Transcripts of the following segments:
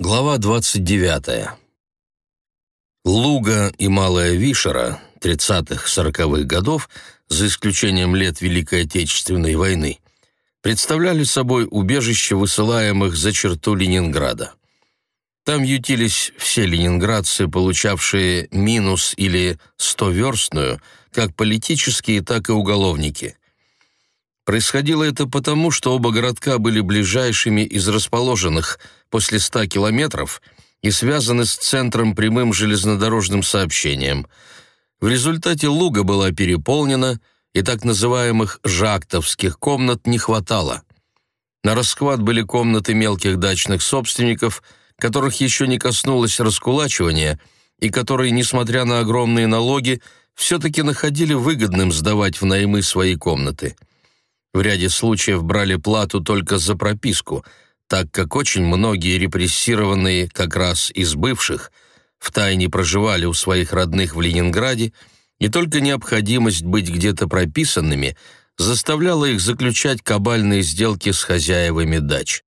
Глава 29. Луга и Малая Вишера 30-40-х годов, за исключением лет Великой Отечественной войны, представляли собой убежище высылаемых за черту Ленинграда. Там ютились все ленинградцы, получавшие минус или стоверстную, как политические, так и уголовники. Происходило это потому, что оба городка были ближайшими из расположенных после 100 километров и связаны с центром прямым железнодорожным сообщением. В результате Луга была переполнена, и так называемых «жактовских» комнат не хватало. На расхват были комнаты мелких дачных собственников, которых еще не коснулось раскулачивания, и которые, несмотря на огромные налоги, все-таки находили выгодным сдавать в наймы свои комнаты – в ряде случаев брали плату только за прописку, так как очень многие репрессированные как раз из бывших втайне проживали у своих родных в Ленинграде, и только необходимость быть где-то прописанными заставляла их заключать кабальные сделки с хозяевами дач.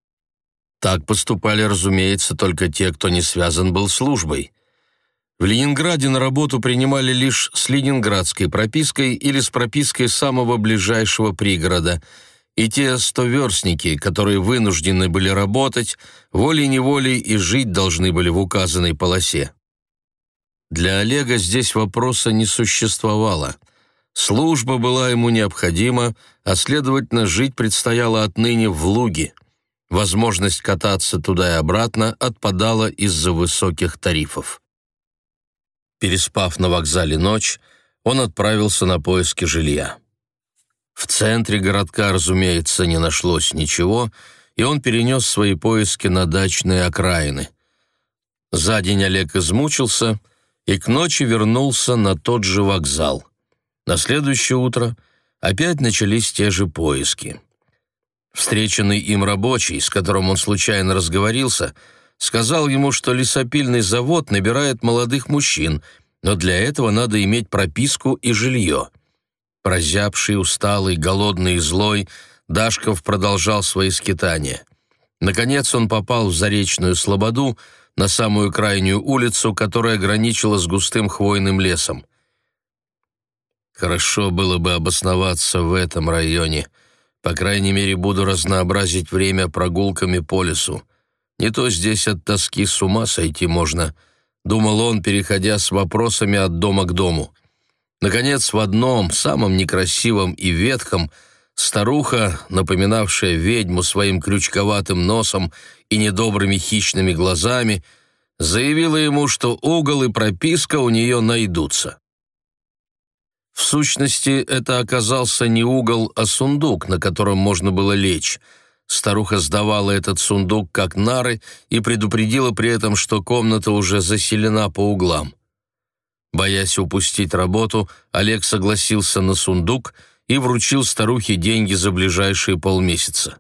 Так поступали, разумеется, только те, кто не связан был службой. В Ленинграде на работу принимали лишь с ленинградской пропиской или с пропиской самого ближайшего пригорода, и те стоверстники, которые вынуждены были работать, волей-неволей и жить должны были в указанной полосе. Для Олега здесь вопроса не существовало. Служба была ему необходима, а, следовательно, жить предстояло отныне в Луге. Возможность кататься туда и обратно отпадала из-за высоких тарифов. Переспав на вокзале ночь, он отправился на поиски жилья. В центре городка, разумеется, не нашлось ничего, и он перенес свои поиски на дачные окраины. За день Олег измучился и к ночи вернулся на тот же вокзал. На следующее утро опять начались те же поиски. Встреченный им рабочий, с которым он случайно разговорился, — сказал ему, что лесопильный завод набирает молодых мужчин, но для этого надо иметь прописку и жилье. Прозябший, усталый, голодный и злой, Дашков продолжал свои скитания. Наконец он попал в Заречную Слободу, на самую крайнюю улицу, которая граничила с густым хвойным лесом. Хорошо было бы обосноваться в этом районе. По крайней мере, буду разнообразить время прогулками по лесу. Не то здесь от тоски с ума сойти можно, думал он, переходя с вопросами от дома к дому. Наконец, в одном, самом некрасивом и ветхом, старуха, напоминавшая ведьму своим крючковатым носом и недобрыми хищными глазами, заявила ему, что угол и прописка у нее найдутся. В сущности, это оказался не угол, а сундук, на котором можно было лечь — Старуха сдавала этот сундук как нары и предупредила при этом, что комната уже заселена по углам. Боясь упустить работу, Олег согласился на сундук и вручил старухе деньги за ближайшие полмесяца.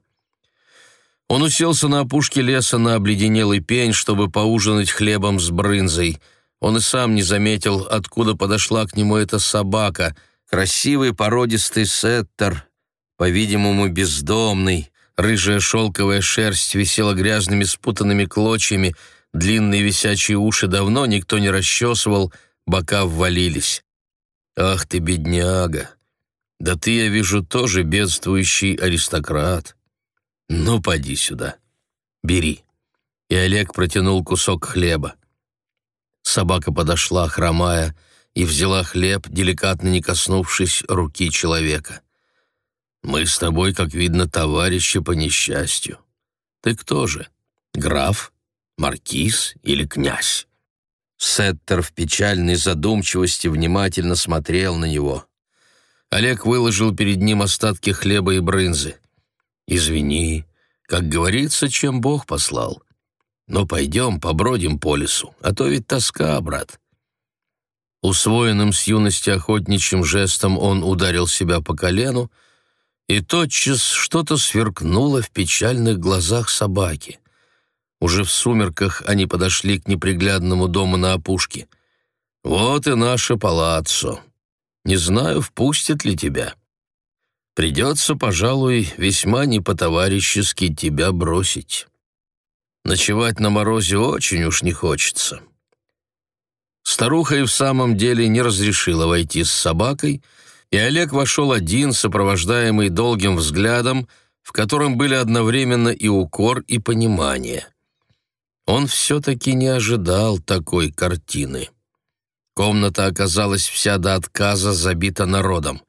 Он уселся на опушке леса на обледенелый пень, чтобы поужинать хлебом с брынзой. Он и сам не заметил, откуда подошла к нему эта собака, красивый породистый сеттер, по-видимому, бездомный, Рыжая шелковая шерсть висела грязными спутанными клочьями, длинные висячие уши давно никто не расчесывал, бока ввалились. «Ах ты, бедняга! Да ты, я вижу, тоже бедствующий аристократ. Ну, поди сюда, бери». И Олег протянул кусок хлеба. Собака подошла, хромая, и взяла хлеб, деликатно не коснувшись руки человека. Мы с тобой, как видно, товарищи по несчастью. Ты кто же? Граф? Маркиз или князь?» Сеттер в печальной задумчивости внимательно смотрел на него. Олег выложил перед ним остатки хлеба и брынзы. «Извини, как говорится, чем Бог послал. Но пойдем, побродим по лесу, а то ведь тоска, брат». Усвоенным с юности охотничьим жестом он ударил себя по колену, и тотчас что-то сверкнуло в печальных глазах собаки. Уже в сумерках они подошли к неприглядному дому на опушке. «Вот и наше палаццо. Не знаю, впустят ли тебя. Придется, пожалуй, весьма не по-товарищески тебя бросить». Ночевать на морозе очень уж не хочется. Старуха и в самом деле не разрешила войти с собакой, и Олег вошел один, сопровождаемый долгим взглядом, в котором были одновременно и укор, и понимание. Он все-таки не ожидал такой картины. Комната оказалась вся до отказа забита народом.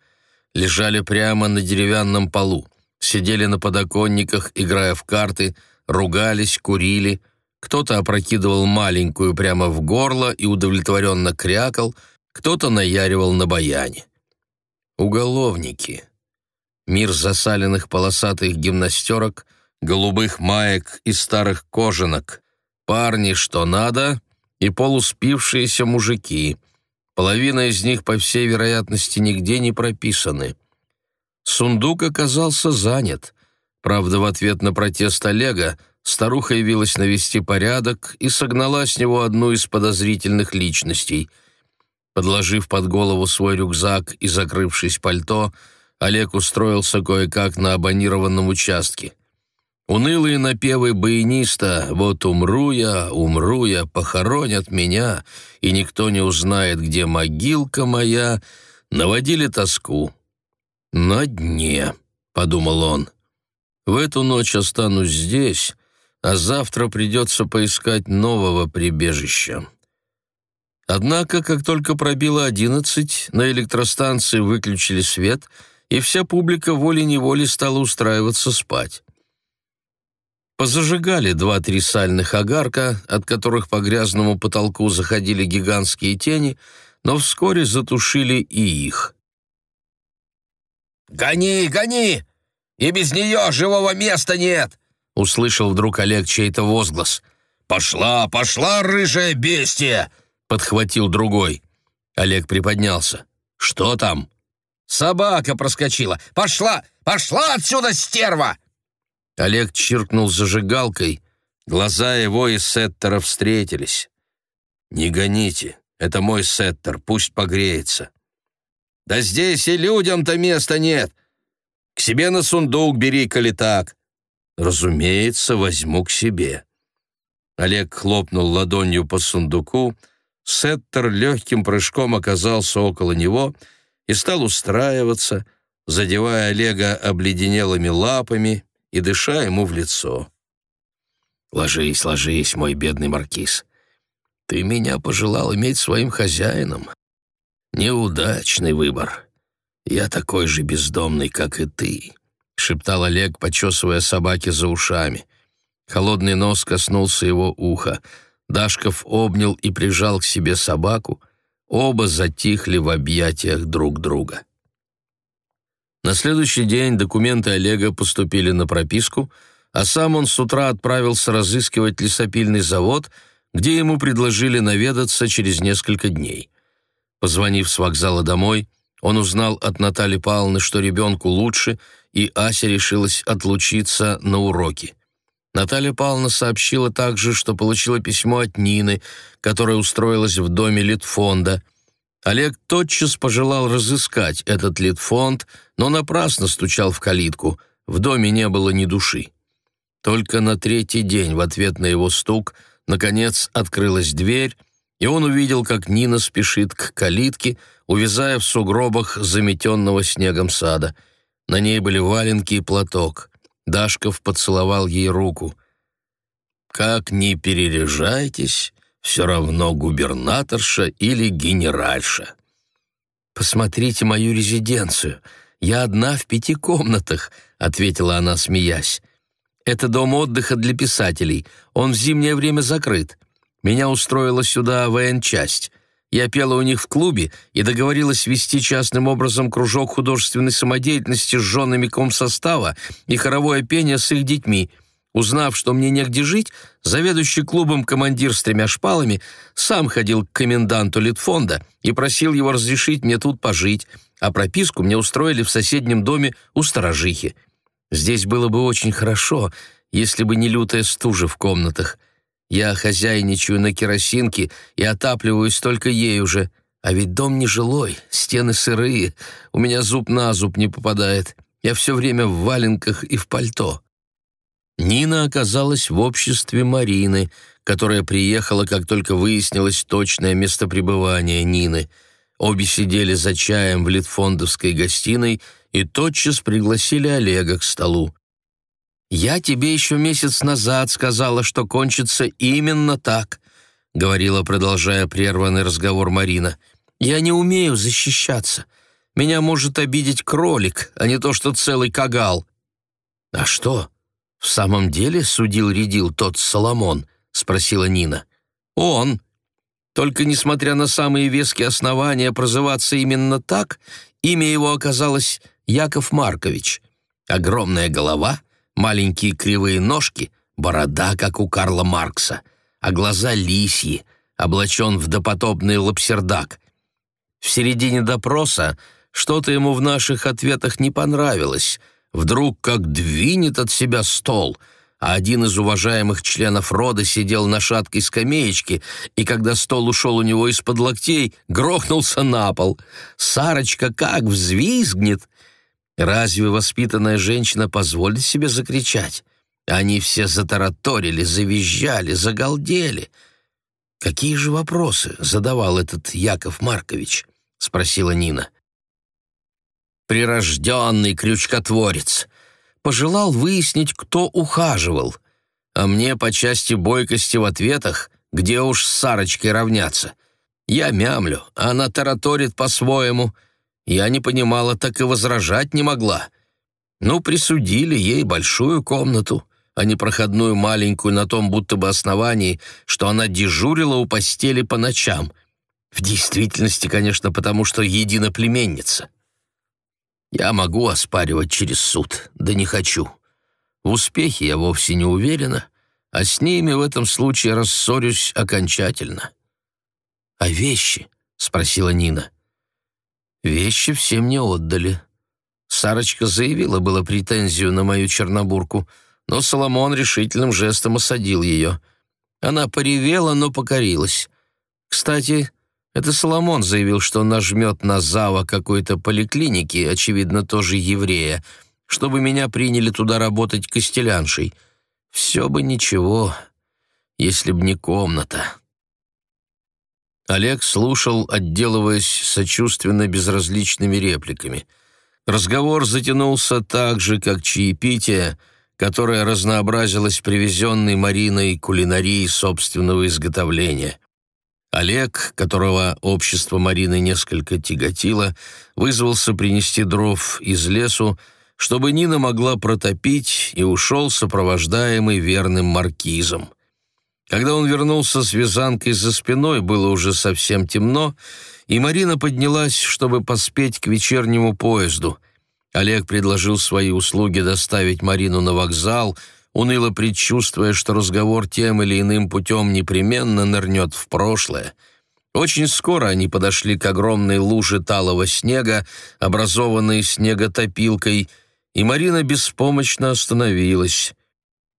Лежали прямо на деревянном полу, сидели на подоконниках, играя в карты, ругались, курили, кто-то опрокидывал маленькую прямо в горло и удовлетворенно крякал, кто-то наяривал на баяне. Уголовники. Мир засаленных полосатых гимнастерок, голубых маек и старых кожанок. Парни, что надо, и полуспившиеся мужики. Половина из них, по всей вероятности, нигде не прописаны. Сундук оказался занят. Правда, в ответ на протест Олега старуха явилась навести порядок и согнала с него одну из подозрительных личностей. Подложив под голову свой рюкзак и закрывшись пальто, Олег устроился кое-как на абонированном участке. Унылые напевы баяниста «Вот умру я, умру я, похоронят меня, и никто не узнает, где могилка моя», наводили тоску. «На дне», — подумал он, — «в эту ночь останусь здесь, а завтра придется поискать нового прибежища. Однако, как только пробило одиннадцать, на электростанции выключили свет, и вся публика волей-неволей стала устраиваться спать. Позажигали два-три сальных огарка, от которых по грязному потолку заходили гигантские тени, но вскоре затушили и их. «Гони, гони! И без нее живого места нет!» услышал вдруг Олег чей-то возглас. «Пошла, пошла, рыжая бестия!» — подхватил другой. Олег приподнялся. «Что там?» «Собака проскочила! Пошла! Пошла отсюда, стерва!» Олег чиркнул зажигалкой. Глаза его и Сеттера встретились. «Не гоните, это мой Сеттер, пусть погреется». «Да здесь и людям-то места нет! К себе на сундук бери, коли так!» «Разумеется, возьму к себе». Олег хлопнул ладонью по сундуку, Сеттер легким прыжком оказался около него и стал устраиваться, задевая Олега обледенелыми лапами и дыша ему в лицо. «Ложись, ложись, мой бедный маркиз. Ты меня пожелал иметь своим хозяином. Неудачный выбор. Я такой же бездомный, как и ты. — шептал Олег, почесывая собаки за ушами. Холодный нос коснулся его уха. Дашков обнял и прижал к себе собаку. Оба затихли в объятиях друг друга. На следующий день документы Олега поступили на прописку, а сам он с утра отправился разыскивать лесопильный завод, где ему предложили наведаться через несколько дней. Позвонив с вокзала домой, он узнал от Натальи Павловны, что ребенку лучше — и Ася решилась отлучиться на уроки. Наталья Павловна сообщила также, что получила письмо от Нины, которая устроилась в доме Литфонда. Олег тотчас пожелал разыскать этот Литфонд, но напрасно стучал в калитку, в доме не было ни души. Только на третий день в ответ на его стук наконец открылась дверь, и он увидел, как Нина спешит к калитке, увязая в сугробах заметенного снегом сада — на ней были валенки и платок. Дашков поцеловал ей руку. «Как ни переряжайтесь, все равно губернаторша или генеральша». «Посмотрите мою резиденцию. Я одна в пяти комнатах», — ответила она, смеясь. «Это дом отдыха для писателей. Он в зимнее время закрыт. Меня устроила сюда военчасть. Я пела у них в клубе и договорилась вести частным образом кружок художественной самодеятельности с женами комсостава и хоровое пение с их детьми. Узнав, что мне негде жить, заведующий клубом командир с тремя шпалами сам ходил к коменданту Литфонда и просил его разрешить мне тут пожить, а прописку мне устроили в соседнем доме у сторожихи. Здесь было бы очень хорошо, если бы не лютая стужа в комнатах — я хозяйничаю на керосинке и отапливаюсь только ей уже. А ведь дом нежилой, стены сырые, у меня зуб на зуб не попадает. Я все время в валенках и в пальто. Нина оказалась в обществе Марины, которая приехала, как только выяснилось точное место пребывания Нины. Обе сидели за чаем в Литфондовской гостиной и тотчас пригласили Олега к столу. «Я тебе еще месяц назад сказала, что кончится именно так», — говорила, продолжая прерванный разговор Марина. «Я не умею защищаться. Меня может обидеть кролик, а не то, что целый кагал». «А что, в самом деле судил-рядил тот Соломон?» — спросила Нина. «Он. Только, несмотря на самые веские основания прозываться именно так, имя его оказалось Яков Маркович. Огромная голова — маленькие кривые ножки, борода, как у Карла Маркса, а глаза лисьи, облачен в допотопный лапсердак. В середине допроса что-то ему в наших ответах не понравилось. Вдруг как двинет от себя стол, а один из уважаемых членов рода сидел на шаткой скамеечке, и когда стол ушел у него из-под локтей, грохнулся на пол. Сарочка как взвизгнет, Разве воспитанная женщина позволит себе закричать? Они все затараторили, завизжали, загалдели. «Какие же вопросы?» — задавал этот Яков Маркович, — спросила Нина. «Прирожденный крючкотворец. Пожелал выяснить, кто ухаживал. А мне по части бойкости в ответах, где уж с Сарочкой равняться. Я мямлю, а она тараторит по-своему — я не понимала, так и возражать не могла. Ну, присудили ей большую комнату, а не проходную маленькую на том будто бы основании, что она дежурила у постели по ночам. В действительности, конечно, потому что единоплеменница. Я могу оспаривать через суд, да не хочу. В успехе я вовсе не уверена, а с ними в этом случае рассорюсь окончательно. «А вещи?» — спросила Нина. Вещи всем не отдали. Сарочка заявила было претензию на мою чернобурку, но Соломон решительным жестом осадил ее. Она поревела, но покорилась. Кстати, это Соломон заявил, что нажмет на зава какой-то поликлиники, очевидно, тоже еврея, чтобы меня приняли туда работать костеляншей. Все бы ничего, если б не комната. Олег слушал, отделываясь сочувственно безразличными репликами. Разговор затянулся так же, как чаепитие, которое разнообразилось привезенной Мариной кулинарией собственного изготовления. Олег, которого общество Марины несколько тяготило, вызвался принести дров из лесу, чтобы Нина могла протопить, и ушел сопровождаемый верным маркизом. Когда он вернулся с вязанкой за спиной, было уже совсем темно, и Марина поднялась, чтобы поспеть к вечернему поезду. Олег предложил свои услуги доставить Марину на вокзал, уныло предчувствуя, что разговор тем или иным путем непременно нырнет в прошлое. Очень скоро они подошли к огромной луже талого снега, образованной снеготопилкой, и Марина беспомощно остановилась.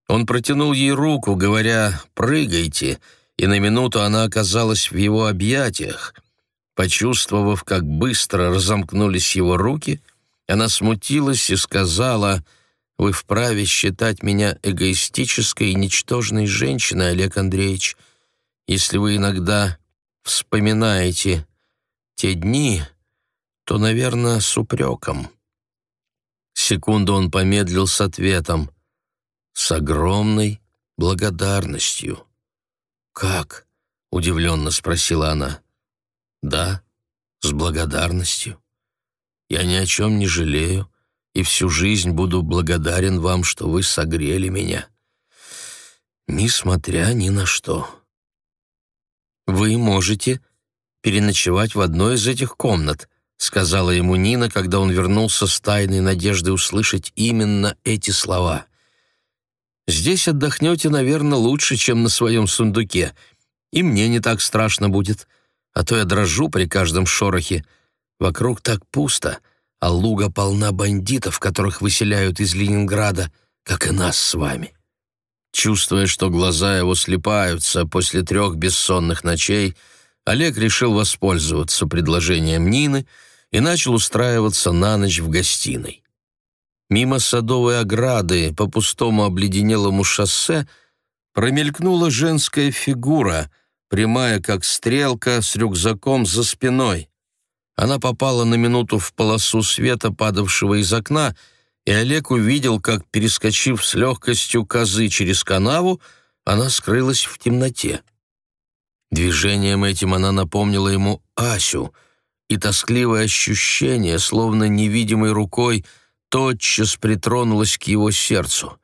Он протянул ей руку, говоря «прыгайте», и на минуту она оказалась в его объятиях. Почувствовав, как быстро разомкнулись его руки, она смутилась и сказала «Вы вправе считать меня эгоистической и ничтожной женщиной, Олег Андреевич, если вы иногда вспоминаете те дни, то, наверное, с упреком». Секунду он помедлил с ответом — с огромной благодарностью. «Как?» — удивленно спросила она. «Да, с благодарностью. Я ни о чем не жалею и всю жизнь буду благодарен вам, что вы согрели меня. Несмотря ни на что. Вы можете переночевать в одной из этих комнат», — сказала ему Нина, когда он вернулся с тайной надеждой услышать именно эти слова. Здесь отдохнете, наверное, лучше, чем на своем сундуке. И мне не так страшно будет, а то я дрожу при каждом шорохе. Вокруг так пусто, а луга полна бандитов, которых выселяют из Ленинграда, как и нас с вами». Чувствуя, что глаза его слепаются после трех бессонных ночей, Олег решил воспользоваться предложением Нины и начал устраиваться на ночь в гостиной. Мимо садовой ограды по пустому обледенелому шоссе промелькнула женская фигура, прямая как стрелка, с рюкзаком за спиной. Она попала на минуту в полосу света, падавшего из окна, и Олег увидел, как, перескочив с легкостью козы через канаву, она скрылась в темноте. Движением этим она напомнила ему Асю, и тоскливое ощущение, словно невидимой рукой, тотчас притронулось к его сердцу.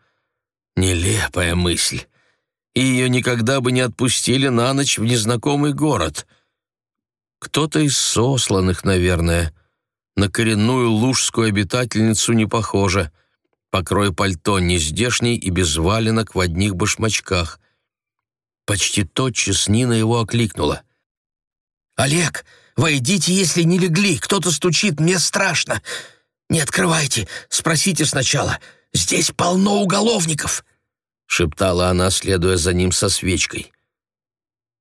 Нелепая мысль. И ее никогда бы не отпустили на ночь в незнакомый город. Кто-то из сосланных, наверное. На коренную лужскую обитательницу не похоже. Покрой пальто нездешний и без валенок в одних башмачках. Почти тотчас Нина его окликнула. «Олег, войдите, если не легли. Кто-то стучит, мне страшно. Не открывайте, спросите сначала. Здесь полно уголовников», — шептала она, следуя за ним со свечкой.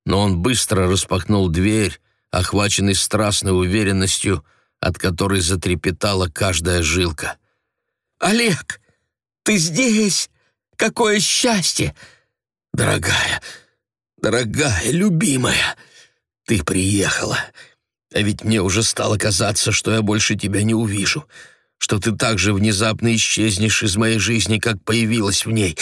Но он быстро распахнул дверь, охваченный страстной уверенностью, от которой затрепетала каждая жилка. «Олег, ты здесь! Какое счастье! Дорогая, дорогая, любимая, ты приехала. А ведь мне уже стало казаться, что я больше тебя не увижу, что ты так же внезапно исчезнешь из моей жизни, как появилась в ней».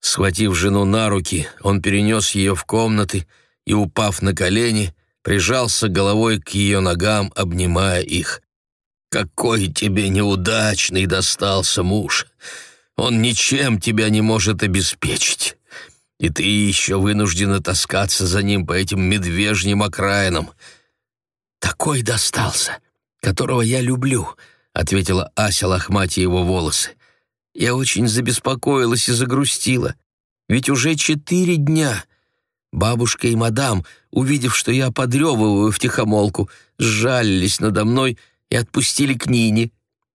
Схватив жену на руки, он перенес ее в комнаты и, упав на колени, прижался головой к ее ногам, обнимая их. «Какой тебе неудачный достался муж! Он ничем тебя не может обеспечить, и ты еще вынуждена таскаться за ним по этим медвежьим окраинам. Такой достался, которого я люблю», — ответила Ася, лохматя его волосы. Я очень забеспокоилась и загрустила. Ведь уже четыре дня. Бабушка и мадам, увидев, что я подрёвываю втихомолку, сжалились надо мной и отпустили к Нине.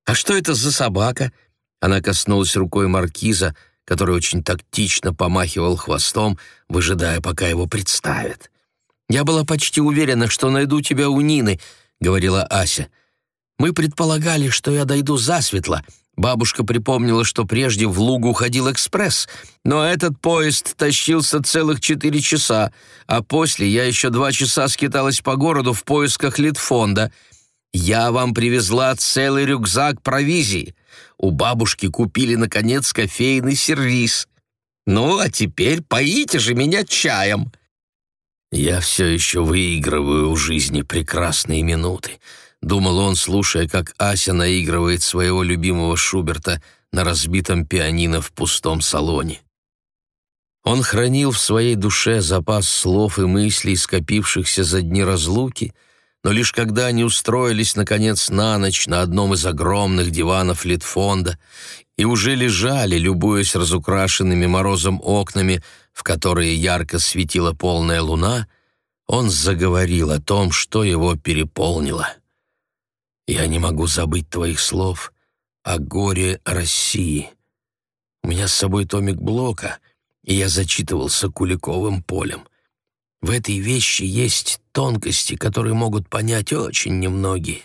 «А что это за собака?» Она коснулась рукой маркиза, который очень тактично помахивал хвостом, выжидая, пока его представят. «Я была почти уверена, что найду тебя у Нины», — говорила Ася. «Мы предполагали, что я дойду засветло, Бабушка припомнила, что прежде в Лугу ходил экспресс, но этот поезд тащился целых четыре часа, а после я еще два часа скиталась по городу в поисках Литфонда. Я вам привезла целый рюкзак провизии. У бабушки купили, наконец, кофейный сервиз. Ну, а теперь поите же меня чаем. Я все еще выигрываю у жизни прекрасные минуты. — думал он, слушая, как Ася наигрывает своего любимого Шуберта на разбитом пианино в пустом салоне. Он хранил в своей душе запас слов и мыслей, скопившихся за дни разлуки, но лишь когда они устроились, наконец, на ночь на одном из огромных диванов Литфонда и уже лежали, любуясь разукрашенными морозом окнами, в которые ярко светила полная луна, он заговорил о том, что его переполнило. Я не могу забыть твоих слов о горе России. У меня с собой томик Блока, и я зачитывался Куликовым полем. В этой вещи есть тонкости, которые могут понять очень немногие.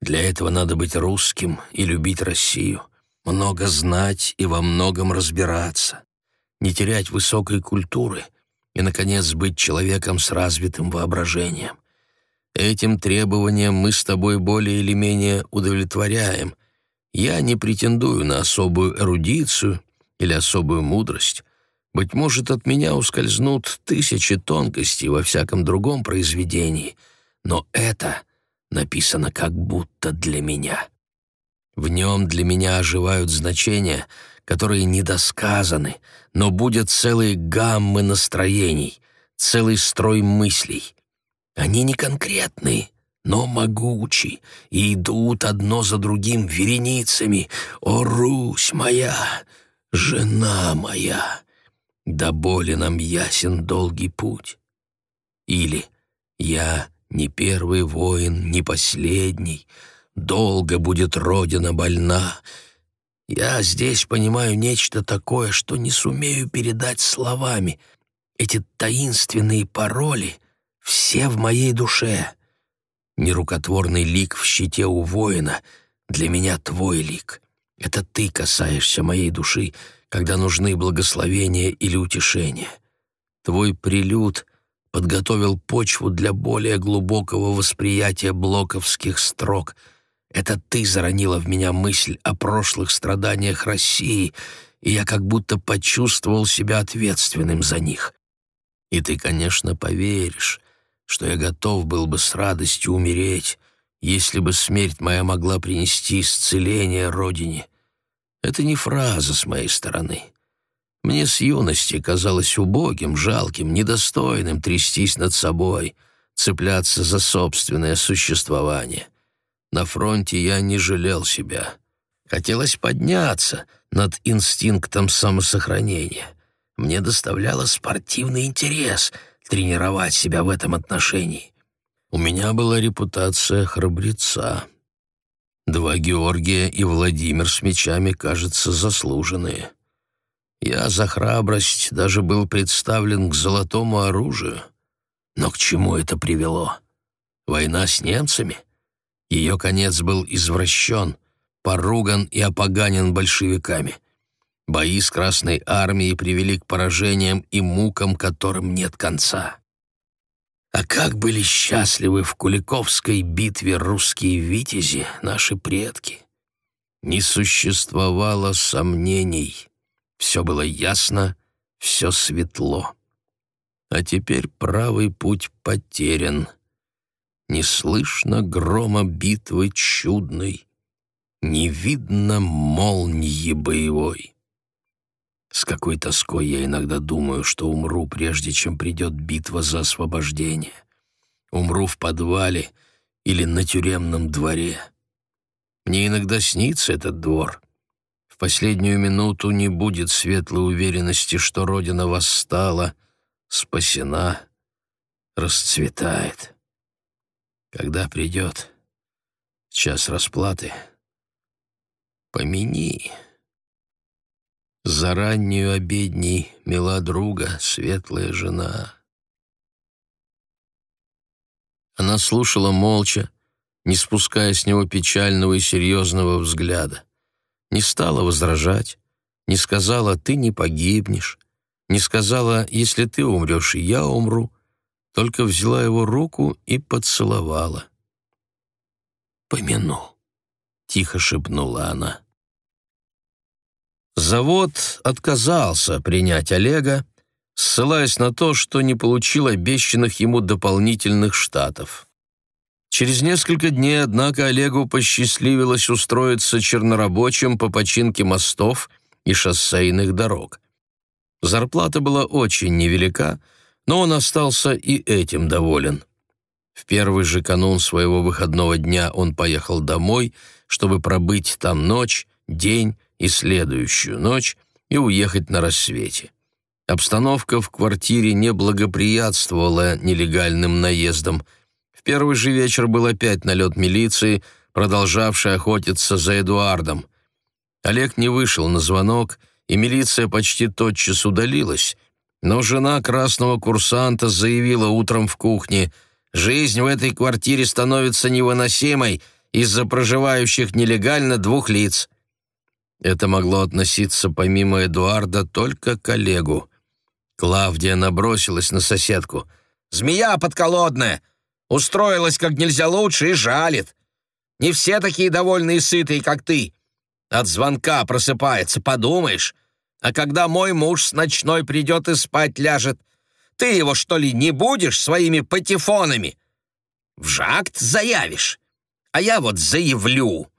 Для этого надо быть русским и любить Россию, много знать и во многом разбираться, не терять высокой культуры и, наконец, быть человеком с развитым воображением. Этим требованиям мы с тобой более или менее удовлетворяем. Я не претендую на особую эрудицию или особую мудрость. Быть может, от меня ускользнут тысячи тонкостей во всяком другом произведении, но это написано как будто для меня. В нем для меня оживают значения, которые недосказаны, но будет целые гаммы настроений, целый строй мыслей — они не конкретные, но могучи и идут одно за другим вереницами. О, Русь моя, жена моя, да боли нам ясен долгий путь. Или я не первый воин, не последний, долго будет Родина больна. Я здесь понимаю нечто такое, что не сумею передать словами. Эти таинственные пароли — все в моей душе. Нерукотворный лик в щите у воина, для меня твой лик. Это ты касаешься моей души, когда нужны благословения или утешения. Твой прилюд подготовил почву для более глубокого восприятия блоковских строк. Это ты заронила в меня мысль о прошлых страданиях России, и я как будто почувствовал себя ответственным за них. И ты, конечно, поверишь, что я готов был бы с радостью умереть, если бы смерть моя могла принести исцеление Родине. Это не фраза с моей стороны. Мне с юности казалось убогим, жалким, недостойным трястись над собой, цепляться за собственное существование. На фронте я не жалел себя. Хотелось подняться над инстинктом самосохранения. Мне доставляло спортивный интерес тренировать себя в этом отношении. У меня была репутация храбреца. Два Георгия и Владимир с мечами, кажется, заслуженные. Я за храбрость даже был представлен к золотому оружию. Но к чему это привело? Война с немцами? Ее конец был извращен, поруган и опоганен большевиками. Бои с Красной Армией привели к поражениям и мукам, которым нет конца. А как были счастливы в Куликовской битве русские витязи, наши предки! Не существовало сомнений. Все было ясно, все светло. А теперь правый путь потерян. Не слышно грома битвы чудной, Не видно молнии боевой. С какой тоской я иногда думаю, что умру, прежде чем придет битва за освобождение. Умру в подвале или на тюремном дворе. Мне иногда снится этот двор — последнюю минуту не будет светлой уверенности, что Родина восстала, спасена, расцветает. Когда придет час расплаты, помяни. За раннюю обедней мила друга, светлая жена. Она слушала молча, не спуская с него печального и серьезного взгляда не стала возражать, не сказала «ты не погибнешь», не сказала «если ты умрешь, и я умру», только взяла его руку и поцеловала. «Помяну», — тихо шепнула она. Завод отказался принять Олега, ссылаясь на то, что не получил обещанных ему дополнительных штатов. Через несколько дней, однако, Олегу посчастливилось устроиться чернорабочим по починке мостов и шоссейных дорог. Зарплата была очень невелика, но он остался и этим доволен. В первый же канун своего выходного дня он поехал домой, чтобы пробыть там ночь, день и следующую ночь и уехать на рассвете. Обстановка в квартире не благоприятствовала нелегальным наездам – первый же вечер был опять налет милиции, продолжавшей охотиться за Эдуардом. Олег не вышел на звонок, и милиция почти тотчас удалилась, но жена красного курсанта заявила утром в кухне, «Жизнь в этой квартире становится невыносимой из-за проживающих нелегально двух лиц». Это могло относиться помимо Эдуарда только к Олегу. Клавдия набросилась на соседку. «Змея подколодная! Устроилась как нельзя лучше и жалит. Не все такие довольные и сытые, как ты. От звонка просыпается, подумаешь. А когда мой муж с ночной придет и спать ляжет, ты его, что ли, не будешь своими патефонами? В жакт заявишь. А я вот заявлю.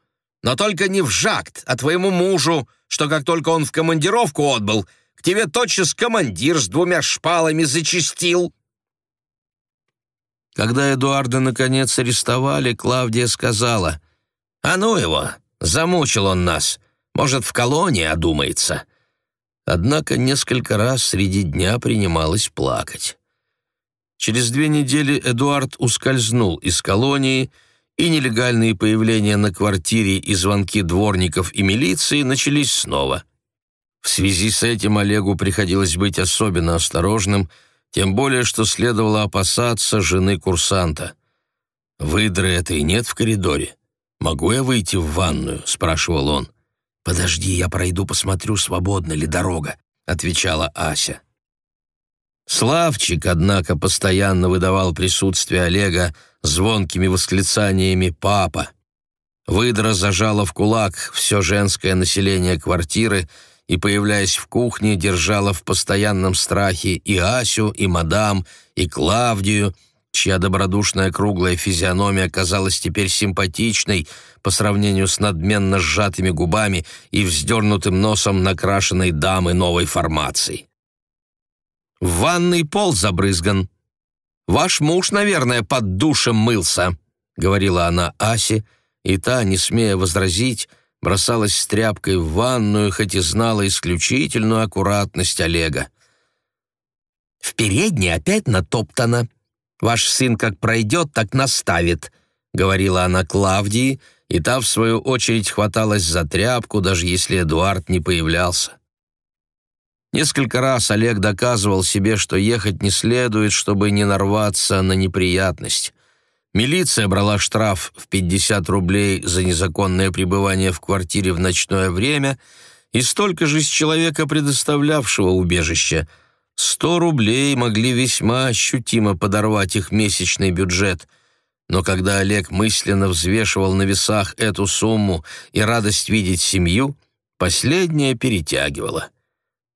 Но только не в жакт, а твоему мужу, что как только он в командировку отбыл, к тебе тотчас командир с двумя шпалами зачистил. Когда Эдуарда наконец арестовали, Клавдия сказала, «А ну его, замучил он нас, может, в колонии одумается». Однако несколько раз среди дня принималась плакать. Через две недели Эдуард ускользнул из колонии, и нелегальные появления на квартире и звонки дворников и милиции начались снова. В связи с этим Олегу приходилось быть особенно осторожным – тем более, что следовало опасаться жены курсанта. «Выдры этой нет в коридоре. Могу я выйти в ванную?» — спрашивал он. «Подожди, я пройду, посмотрю, свободна ли дорога», — отвечала Ася. Славчик, однако, постоянно выдавал присутствие Олега звонкими восклицаниями «папа». Выдра зажала в кулак все женское население квартиры и, появляясь в кухне, держала в постоянном страхе и Асю, и мадам, и Клавдию, чья добродушная круглая физиономия казалась теперь симпатичной по сравнению с надменно сжатыми губами и вздернутым носом накрашенной дамы новой формации. «В ванный пол забрызган. Ваш муж, наверное, под душем мылся», — говорила она Асе, — и та, не смея возразить, бросалась с тряпкой в ванную, хоть и знала исключительную аккуратность Олега. «В передней опять натоптано. Ваш сын как пройдет, так наставит», — говорила она Клавдии, и та, в свою очередь, хваталась за тряпку, даже если Эдуард не появлялся. Несколько раз Олег доказывал себе, что ехать не следует, чтобы не нарваться на неприятность. Милиция брала штраф в 50 рублей за незаконное пребывание в квартире в ночное время и столько же с человека, предоставлявшего убежище. 100 рублей могли весьма ощутимо подорвать их месячный бюджет. Но когда Олег мысленно взвешивал на весах эту сумму и радость видеть семью, последняя перетягивала.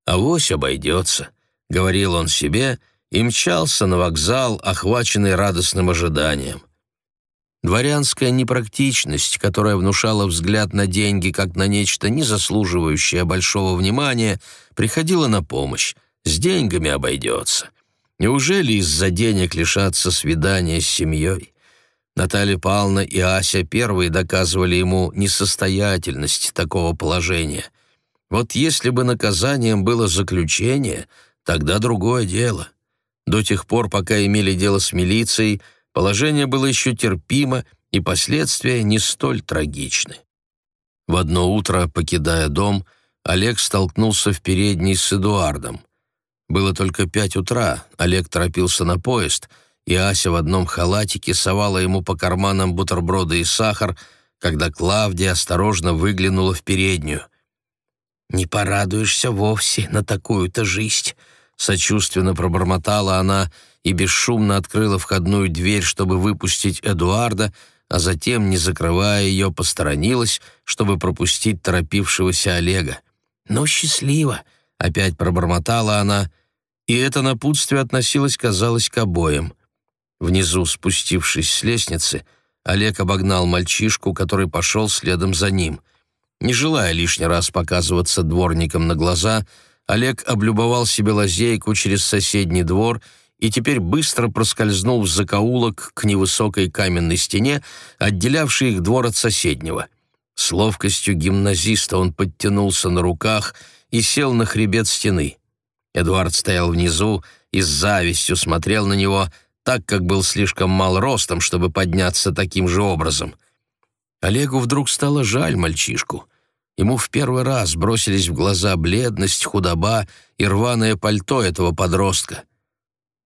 «Авось обойдется», — говорил он себе, — и мчался на вокзал, охваченный радостным ожиданием. Дворянская непрактичность, которая внушала взгляд на деньги как на нечто не заслуживающее большого внимания, приходила на помощь. С деньгами обойдется. Неужели из-за денег лишаться свидания с семьей? Наталья Павловна и Ася первые доказывали ему несостоятельность такого положения. Вот если бы наказанием было заключение, тогда другое дело. До тех пор, пока имели дело с милицией, положение было еще терпимо, и последствия не столь трагичны. В одно утро, покидая дом, Олег столкнулся в передней с Эдуардом. Было только пять утра, Олег торопился на поезд, и Ася в одном халатике совала ему по карманам бутерброды и сахар, когда Клавдия осторожно выглянула в переднюю. «Не порадуешься вовсе на такую-то жизнь», Сочувственно пробормотала она и бесшумно открыла входную дверь, чтобы выпустить Эдуарда, а затем, не закрывая ее, посторонилась, чтобы пропустить торопившегося Олега. «Ну, счастливо!» — опять пробормотала она, и это напутствие относилось, казалось, к обоим. Внизу, спустившись с лестницы, Олег обогнал мальчишку, который пошел следом за ним. Не желая лишний раз показываться дворником на глаза, Олег облюбовал себе лазейку через соседний двор и теперь быстро проскользнул в закоулок к невысокой каменной стене, отделявшей их двор от соседнего. С ловкостью гимназиста он подтянулся на руках и сел на хребет стены. Эдуард стоял внизу и с завистью смотрел на него, так как был слишком мал ростом, чтобы подняться таким же образом. Олегу вдруг стало жаль мальчишку — Ему в первый раз бросились в глаза бледность, худоба и рваное пальто этого подростка.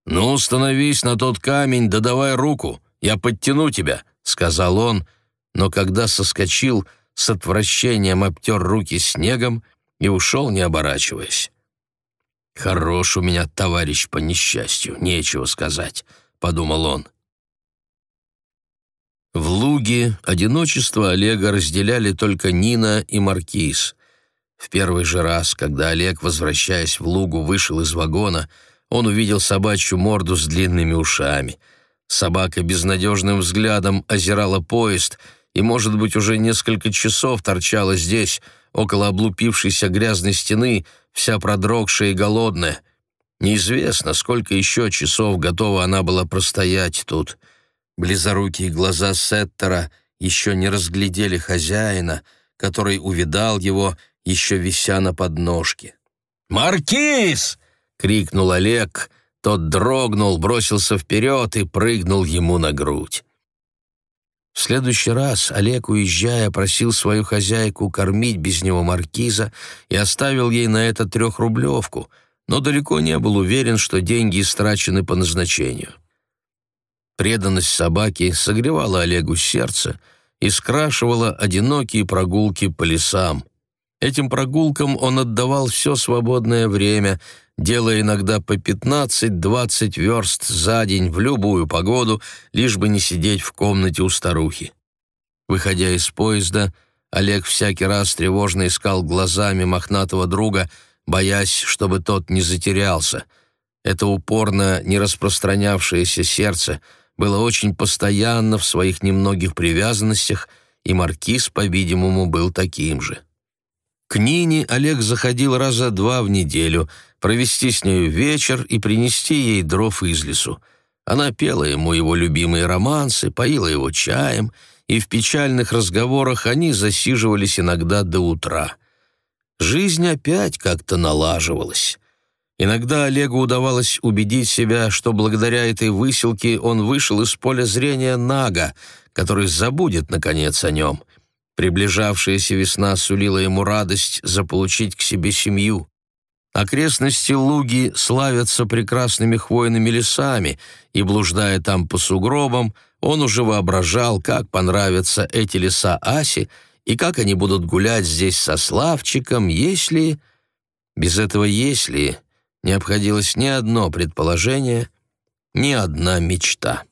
«Ну, становись на тот камень, да давай руку, я подтяну тебя», — сказал он, но когда соскочил, с отвращением обтер руки снегом и ушел, не оборачиваясь. «Хорош у меня товарищ по несчастью, нечего сказать», — подумал он. В Луге одиночество Олега разделяли только Нина и Маркиз. В первый же раз, когда Олег, возвращаясь в Лугу, вышел из вагона, он увидел собачью морду с длинными ушами. Собака безнадежным взглядом озирала поезд и, может быть, уже несколько часов торчала здесь, около облупившейся грязной стены, вся продрогшая и голодная. Неизвестно, сколько еще часов готова она была простоять тут — Близорукие глаза Сеттера еще не разглядели хозяина, который увидал его, еще вися на подножке. «Маркиз!» — крикнул Олег. Тот дрогнул, бросился вперед и прыгнул ему на грудь. В следующий раз Олег, уезжая, просил свою хозяйку кормить без него маркиза и оставил ей на это трехрублевку, но далеко не был уверен, что деньги истрачены по назначению. Преданность собаки согревала Олегу сердце и скрашивала одинокие прогулки по лесам. Этим прогулкам он отдавал все свободное время, делая иногда по 15-20 верст за день в любую погоду, лишь бы не сидеть в комнате у старухи. Выходя из поезда, Олег всякий раз тревожно искал глазами мохнатого друга, боясь, чтобы тот не затерялся. Это упорно не распространявшееся сердце было очень постоянно в своих немногих привязанностях, и маркиз, по-видимому, был таким же. К Нине Олег заходил раза два в неделю, провести с нею вечер и принести ей дров из лесу. Она пела ему его любимые романсы, поила его чаем — и в печальных разговорах они засиживались иногда до утра. Жизнь опять как-то налаживалась. Иногда Олегу удавалось убедить себя, что благодаря этой выселке он вышел из поля зрения Нага, который забудет, наконец, о нем. Приближавшаяся весна сулила ему радость заполучить к себе семью. Окрестности Луги славятся прекрасными хвойными лесами, и, блуждая там по сугробам, он уже воображал, как понравятся эти леса Асе и как они будут гулять здесь со Славчиком, если... Без этого «если» не обходилось ни одно предположение, ни одна мечта.